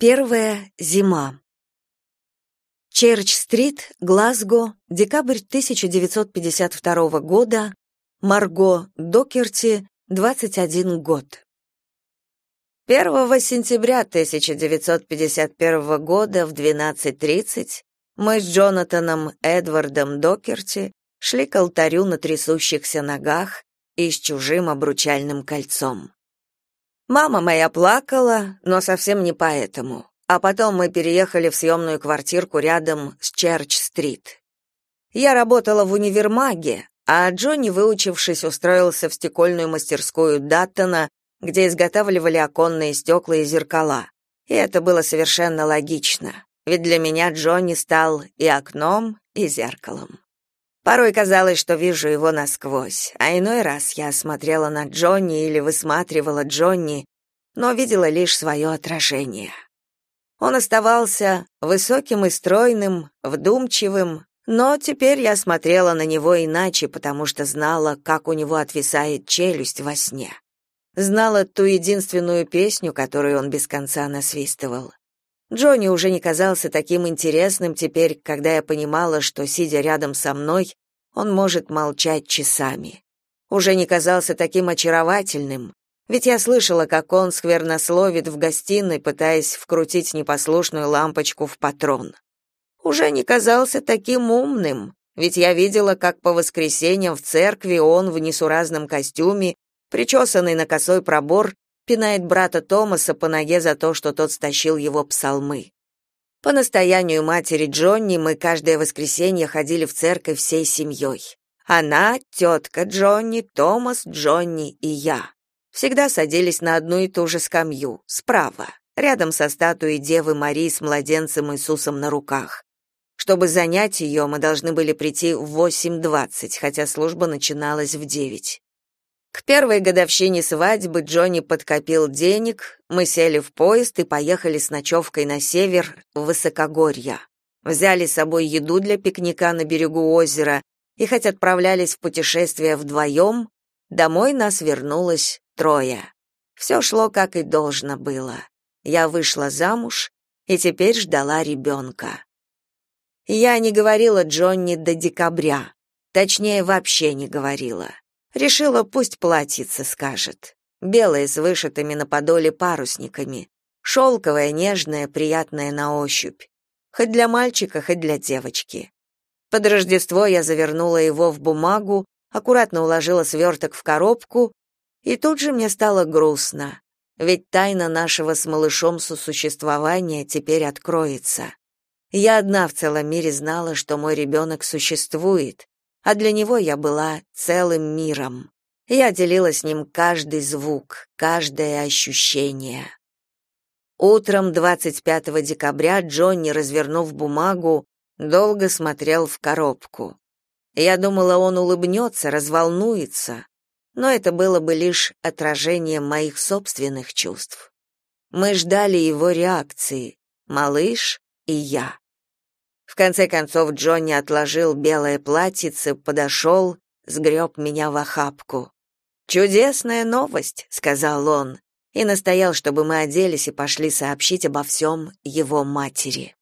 Первая зима. Черч-стрит, Глазго, декабрь 1952 года. Марго Докерти, 21 год. 1 сентября 1951 года в 12:30 мы с Джонатаном Эдвардом Докерти шли к алтарю на трясущихся ногах и с чужим обручальным кольцом. Мама моя плакала, но совсем не поэтому. А потом мы переехали в съемную квартирку рядом с Черч-стрит. Я работала в универмаге, а Джонни, выучившись, устроился в стекольную мастерскую Даттона, где изготавливали оконные стекла и зеркала. И это было совершенно логично, ведь для меня Джонни стал и окном, и зеркалом. Порой казалось, что вижу его насквозь, а иной раз я смотрела на Джонни или высматривала Джонни, но видела лишь свое отражение. Он оставался высоким и стройным, вдумчивым, но теперь я смотрела на него иначе, потому что знала, как у него отвисает челюсть во сне. Знала ту единственную песню, которую он без конца насвистывал. Джонни уже не казался таким интересным теперь, когда я понимала, что, сидя рядом со мной, он может молчать часами. Уже не казался таким очаровательным, ведь я слышала, как он сквернословит в гостиной, пытаясь вкрутить непослушную лампочку в патрон. Уже не казался таким умным, ведь я видела, как по воскресеньям в церкви он в несуразном костюме, причесанный на косой пробор, пинает брата Томаса по ноге за то, что тот стащил его псалмы. По настоянию матери Джонни мы каждое воскресенье ходили в церковь всей семьей. Она, тетка Джонни, Томас, Джонни и я. Всегда садились на одну и ту же скамью, справа, рядом со статуей Девы Марии с младенцем Иисусом на руках. Чтобы занять ее, мы должны были прийти в 8.20, хотя служба начиналась в 9. К первой годовщине свадьбы Джонни подкопил денег, мы сели в поезд и поехали с ночевкой на север, в Высокогорье. Взяли с собой еду для пикника на берегу озера, и хоть отправлялись в путешествие вдвоем, домой нас вернулось трое. Все шло как и должно было. Я вышла замуж и теперь ждала ребенка. Я не говорила Джонни до декабря, точнее, вообще не говорила. Решила, пусть платьице скажет. Белое с вышитыми на подоле парусниками. Шелковое, нежное, приятное на ощупь. Хоть для мальчика, хоть для девочки. Под Рождество я завернула его в бумагу, аккуратно уложила сверток в коробку, и тут же мне стало грустно, ведь тайна нашего с малышом сосуществования теперь откроется. Я одна в целом мире знала, что мой ребенок существует, а для него я была целым миром. Я делила с ним каждый звук, каждое ощущение. Утром 25 декабря Джонни, развернув бумагу, долго смотрел в коробку. Я думала, он улыбнется, разволнуется, но это было бы лишь отражением моих собственных чувств. Мы ждали его реакции, малыш и я. В конце концов Джонни отложил белое платьице, подошел, сгреб меня в охапку. «Чудесная новость», — сказал он, и настоял, чтобы мы оделись и пошли сообщить обо всем его матери.